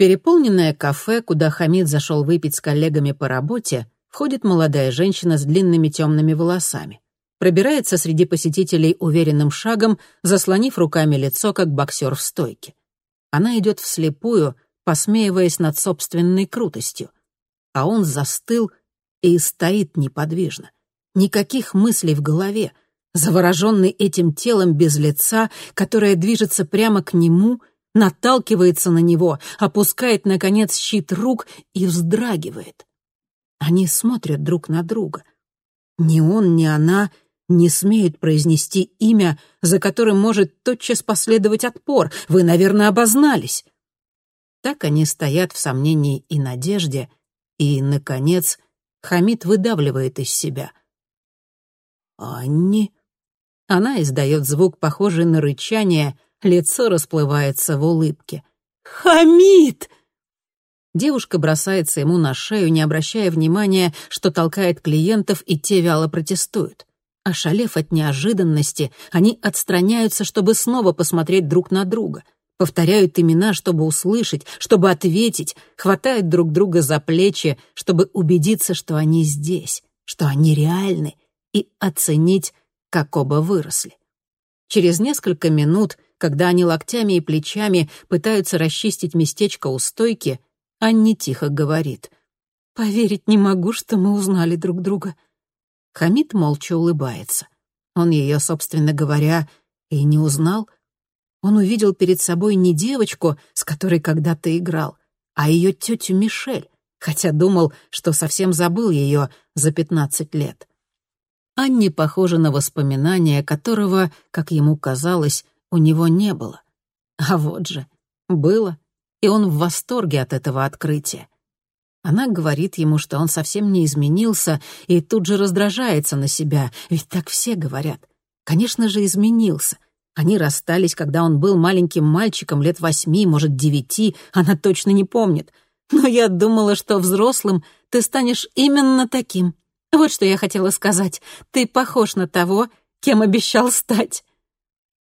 переполненное кафе, куда Хамид зашел выпить с коллегами по работе, входит молодая женщина с длинными темными волосами. Пробирается среди посетителей уверенным шагом, заслонив руками лицо, как боксер в стойке. Она идет вслепую, посмеиваясь над собственной крутостью. А он застыл и стоит неподвижно. Никаких мыслей в голове, завороженный этим телом без лица, которое движется прямо к нему, наталкивается на него, опускает, наконец, щит рук и вздрагивает. Они смотрят друг на друга. Ни он, ни она не смеют произнести имя, за которым может тотчас последовать отпор. Вы, наверное, обознались. Так они стоят в сомнении и надежде, и, наконец, Хамид выдавливает из себя. «Анни?» Она издает звук, похожий на рычание, лицо расплывается в улыбке. «Хамид!» Девушка бросается ему на шею, не обращая внимания, что толкает клиентов, и те вяло протестуют. Ошалев от неожиданности, они отстраняются, чтобы снова посмотреть друг на друга. Повторяют имена, чтобы услышать, чтобы ответить, хватают друг друга за плечи, чтобы убедиться, что они здесь, что они реальны, и оценить, как оба выросли. Через несколько минут, когда они локтями и плечами пытаются расчистить местечко у стойки, Анни тихо говорит. «Поверить не могу, что мы узнали друг друга». Хамид молча улыбается. Он ее, собственно говоря, и не узнал. Он увидел перед собой не девочку, с которой когда-то играл, а ее тетю Мишель, хотя думал, что совсем забыл ее за пятнадцать лет. Анни похожа на воспоминание, которого, как ему казалось, у него не было. А вот же, было и он в восторге от этого открытия. Она говорит ему, что он совсем не изменился, и тут же раздражается на себя, ведь так все говорят. Конечно же, изменился. Они расстались, когда он был маленьким мальчиком лет восьми, может, девяти, она точно не помнит. Но я думала, что взрослым ты станешь именно таким. Вот что я хотела сказать. Ты похож на того, кем обещал стать.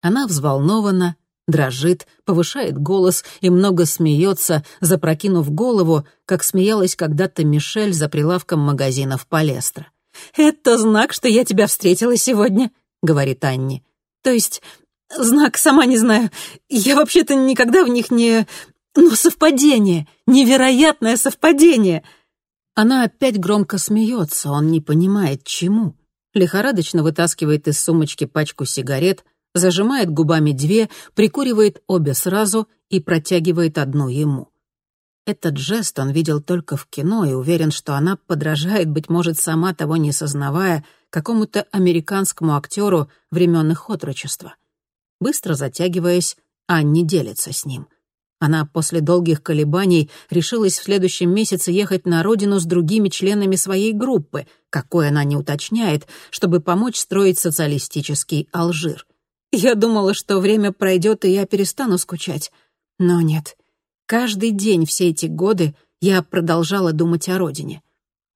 Она взволнована, дрожит, повышает голос и много смеется, запрокинув голову, как смеялась когда-то Мишель за прилавком магазинов Палестра. «Это знак, что я тебя встретила сегодня», — говорит Анни. «То есть, знак, сама не знаю. Я вообще-то никогда в них не... Но совпадение, невероятное совпадение!» Она опять громко смеется, он не понимает, чему. Лихорадочно вытаскивает из сумочки пачку сигарет, зажимает губами две, прикуривает обе сразу и протягивает одну ему. Этот жест он видел только в кино и уверен, что она подражает, быть может, сама того не сознавая, какому-то американскому актеру времен их отрочества. Быстро затягиваясь, Анни делится с ним. Она после долгих колебаний решилась в следующем месяце ехать на родину с другими членами своей группы, какой она не уточняет, чтобы помочь строить социалистический Алжир. Я думала, что время пройдет, и я перестану скучать. Но нет. Каждый день все эти годы я продолжала думать о родине.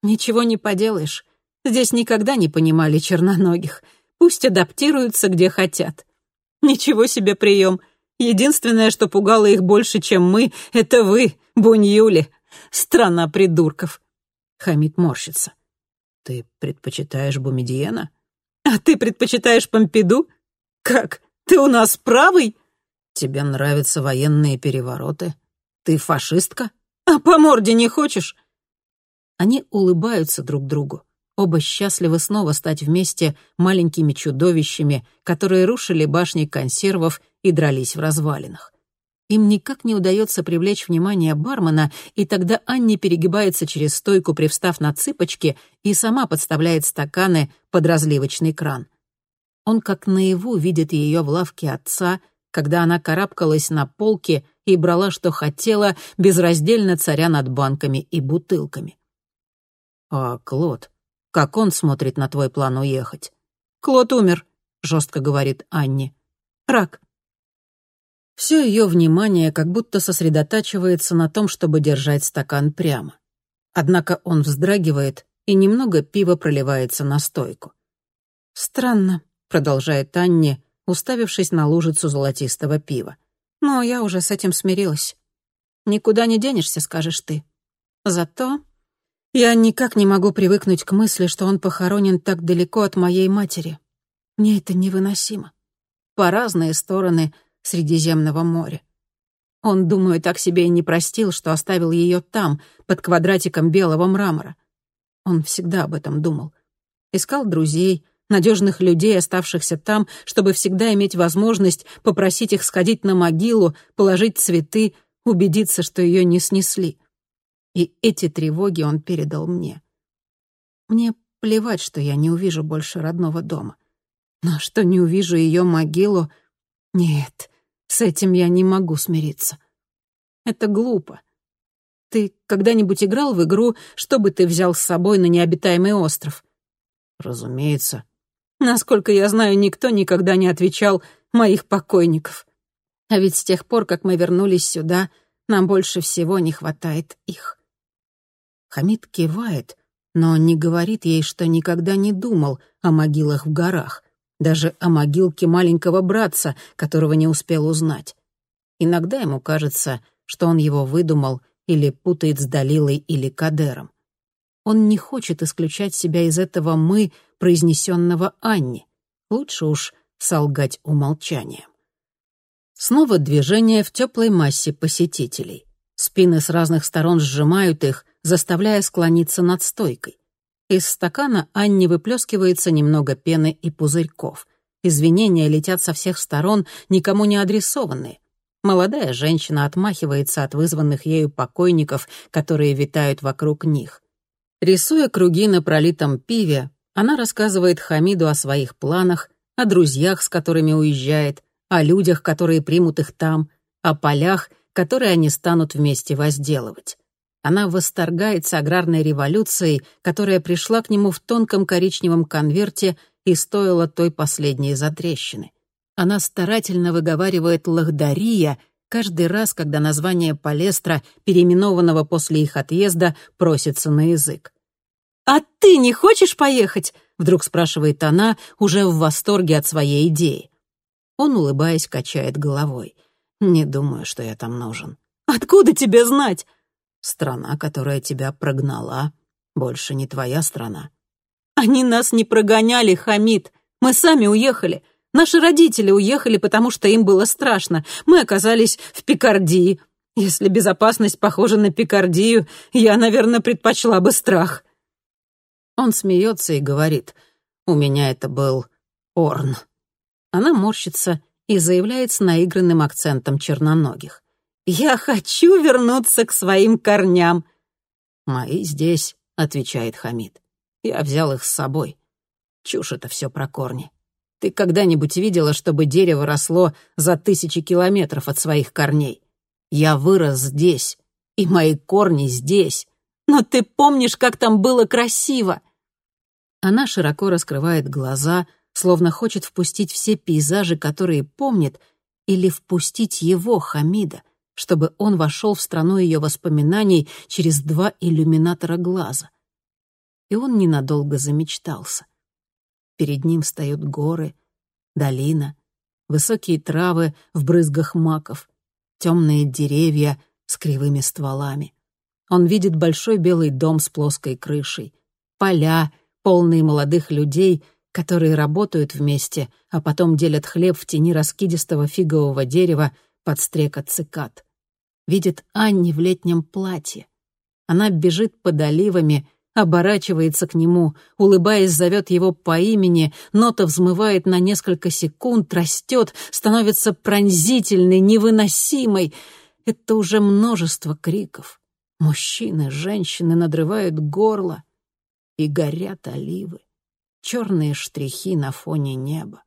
Ничего не поделаешь. Здесь никогда не понимали черноногих. Пусть адаптируются, где хотят. Ничего себе прием. Единственное, что пугало их больше, чем мы, это вы, Буньюли. Страна придурков. Хамид морщится. Ты предпочитаешь Бумедиена? А ты предпочитаешь Помпиду? «Как? Ты у нас правый?» «Тебе нравятся военные перевороты? Ты фашистка? А по морде не хочешь?» Они улыбаются друг другу. Оба счастливы снова стать вместе маленькими чудовищами, которые рушили башни консервов и дрались в развалинах. Им никак не удается привлечь внимание бармена, и тогда Анни перегибается через стойку, привстав на цыпочки, и сама подставляет стаканы под разливочный кран. Он как наяву видит ее в лавке отца, когда она карабкалась на полке и брала, что хотела, безраздельно царя над банками и бутылками. «А Клод, как он смотрит на твой план уехать?» «Клод умер», — жестко говорит Анни. «Рак». Все ее внимание как будто сосредотачивается на том, чтобы держать стакан прямо. Однако он вздрагивает, и немного пива проливается на стойку. «Странно», продолжает Анни, уставившись на лужицу золотистого пива. «Но я уже с этим смирилась». Никуда не денешься, скажешь ты. Зато я никак не могу привыкнуть к мысли, что он похоронен так далеко от моей матери. Мне это невыносимо. По разные стороны Средиземного моря. Он, думаю, так себе и не простил, что оставил ее там, под квадратиком белого мрамора. Он всегда об этом думал. Искал друзей, надежных людей, оставшихся там, чтобы всегда иметь возможность попросить их сходить на могилу, положить цветы, убедиться, что ее не снесли. И эти тревоги он передал мне. Мне плевать, что я не увижу больше родного дома. Но что не увижу ее могилу... Нет, с этим я не могу смириться. Это глупо. Ты когда-нибудь играл в игру, что бы ты взял с собой на необитаемый остров? Разумеется. Насколько я знаю, никто никогда не отвечал моих покойников. А ведь с тех пор, как мы вернулись сюда, нам больше всего не хватает их. Хамид кивает, но не говорит ей, что никогда не думал о могилах в горах, даже о могилке маленького братца, которого не успел узнать. Иногда ему кажется, что он его выдумал или путает с Далилой или Кадером. Он не хочет исключать себя из этого «мы», произнесенного Анне. Лучше уж солгать умолчанием. Снова движение в теплой массе посетителей. Спины с разных сторон сжимают их, заставляя склониться над стойкой. Из стакана Анне выплескивается немного пены и пузырьков. Извинения летят со всех сторон, никому не адресованные. Молодая женщина отмахивается от вызванных ею покойников, которые витают вокруг них. Рисуя круги на пролитом пиве, она рассказывает Хамиду о своих планах, о друзьях, с которыми уезжает, о людях, которые примут их там, о полях, которые они станут вместе возделывать. Она восторгается аграрной революцией, которая пришла к нему в тонком коричневом конверте и стоила той последней затрещины. Она старательно выговаривает «Лахдария», каждый раз, когда название Палестра, переименованного после их отъезда, просится на язык. «А ты не хочешь поехать?» — вдруг спрашивает она, уже в восторге от своей идеи. Он, улыбаясь, качает головой. «Не думаю, что я там нужен». «Откуда тебе знать?» Страна, которая тебя прогнала, больше не твоя страна. Они нас не прогоняли, Хамид. Мы сами уехали. Наши родители уехали, потому что им было страшно. Мы оказались в Пикардии. Если безопасность похожа на Пикардию, я, наверное, предпочла бы страх. Он смеется и говорит, «У меня это был Орн». Она морщится и заявляет с наигранным акцентом черноногих. «Я хочу вернуться к своим корням». «Мои здесь», — отвечает Хамид. «Я взял их с собой. Чушь это все про корни. Ты когда-нибудь видела, чтобы дерево росло за тысячи километров от своих корней? Я вырос здесь, и мои корни здесь. Но ты помнишь, как там было красиво?» Она широко раскрывает глаза, словно хочет впустить все пейзажи, которые помнит, или впустить его, Хамида — чтобы он вошел в страну ее воспоминаний через два иллюминатора глаза. И он ненадолго замечтался. Перед ним встают горы, долина, высокие травы в брызгах маков, темные деревья с кривыми стволами. Он видит большой белый дом с плоской крышей, поля, полные молодых людей, которые работают вместе, а потом делят хлеб в тени раскидистого фигового дерева под стрекот цикад. Видит Анни в летнем платье. Она бежит под оливами, оборачивается к нему, улыбаясь, зовет его по имени, нота взмывает на несколько секунд, растет, становится пронзительной, невыносимой. Это уже множество криков. Мужчины, женщины надрывают горло, и горят оливы. Черные штрихи на фоне неба.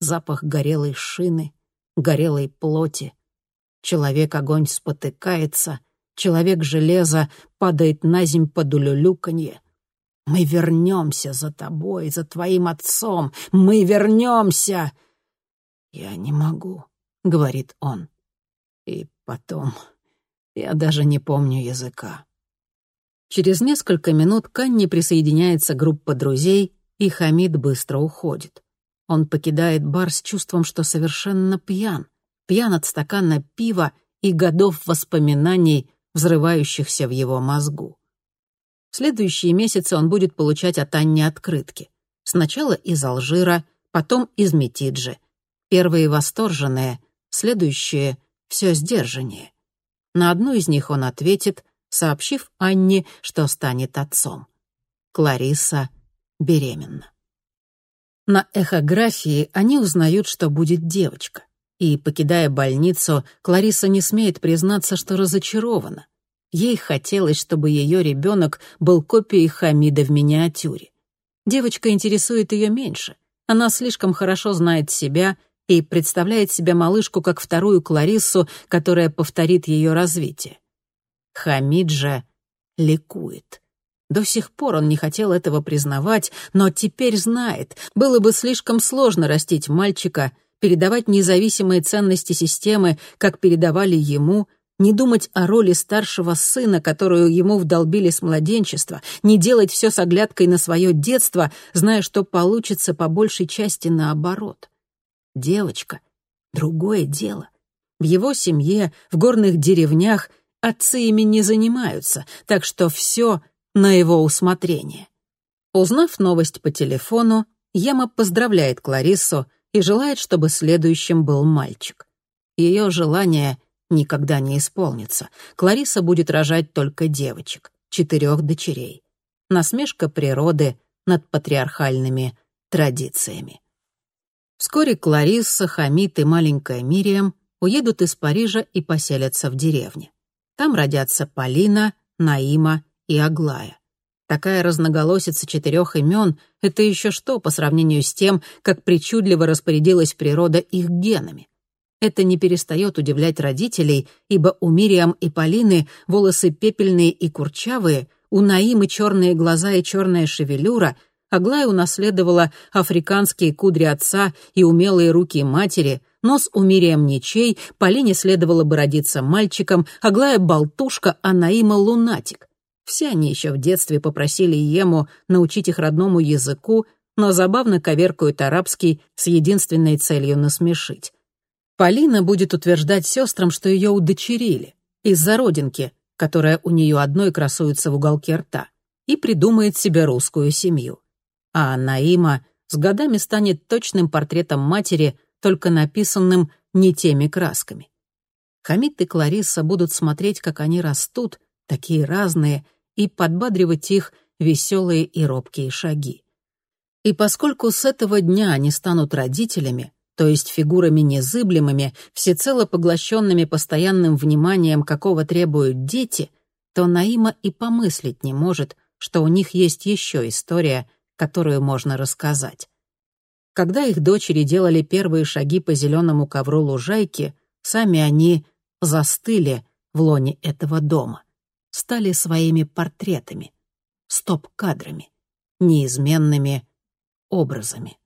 Запах горелой шины, горелой плоти, Человек-огонь спотыкается, человек-железо падает на земь под улюлюканье. «Мы вернемся за тобой, за твоим отцом! Мы вернемся!» «Я не могу», — говорит он. И потом, я даже не помню языка. Через несколько минут к Анне присоединяется группа друзей, и Хамид быстро уходит. Он покидает бар с чувством, что совершенно пьян пьян от стакана пива и годов воспоминаний, взрывающихся в его мозгу. В следующие месяцы он будет получать от Анни открытки. Сначала из Алжира, потом из Метиджи. Первые восторженные, следующие — все сдержаннее. На одну из них он ответит, сообщив Анне, что станет отцом. Клариса беременна. На эхографии они узнают, что будет девочка. И, покидая больницу, Клариса не смеет признаться, что разочарована. Ей хотелось, чтобы ее ребенок был копией Хамида в миниатюре. Девочка интересует ее меньше. Она слишком хорошо знает себя и представляет себе малышку как вторую Клариссу, которая повторит ее развитие. Хамид же ликует. До сих пор он не хотел этого признавать, но теперь знает. Было бы слишком сложно растить мальчика, передавать независимые ценности системы, как передавали ему, не думать о роли старшего сына, которую ему вдолбили с младенчества, не делать все с оглядкой на свое детство, зная, что получится по большей части наоборот. Девочка — другое дело. В его семье, в горных деревнях отцы ими не занимаются, так что все на его усмотрение. Узнав новость по телефону, Ема поздравляет Клариссу и желает, чтобы следующим был мальчик. Ее желание никогда не исполнится. Клариса будет рожать только девочек, четырех дочерей. Насмешка природы над патриархальными традициями. Вскоре Кларисса, Хамид и маленькая Мириам уедут из Парижа и поселятся в деревне. Там родятся Полина, Наима и Аглая. Такая разноголосица четырех имен — это еще что по сравнению с тем, как причудливо распорядилась природа их генами. Это не перестает удивлять родителей, ибо у Мириам и Полины волосы пепельные и курчавые, у Наимы черные глаза и черная шевелюра, Аглая унаследовала африканские кудри отца и умелые руки матери, нос у Мириам ничей, Полине следовало бы родиться мальчиком, Аглая — болтушка, а Наима — лунатик. Все они еще в детстве попросили Ему научить их родному языку, но забавно коверкают арабский с единственной целью насмешить. Полина будет утверждать сестрам, что ее удочерили из-за родинки, которая у нее одной красуется в уголке рта, и придумает себе русскую семью. А Наима с годами станет точным портретом матери, только написанным не теми красками. Хамид и Кларисса будут смотреть, как они растут, такие разные, и подбадривать их веселые и робкие шаги. И поскольку с этого дня они станут родителями, то есть фигурами незыблемыми, всецело поглощенными постоянным вниманием, какого требуют дети, то Наима и помыслить не может, что у них есть еще история, которую можно рассказать. Когда их дочери делали первые шаги по зеленому ковру лужайки, сами они застыли в лоне этого дома, стали своими портретами, стоп-кадрами, неизменными образами.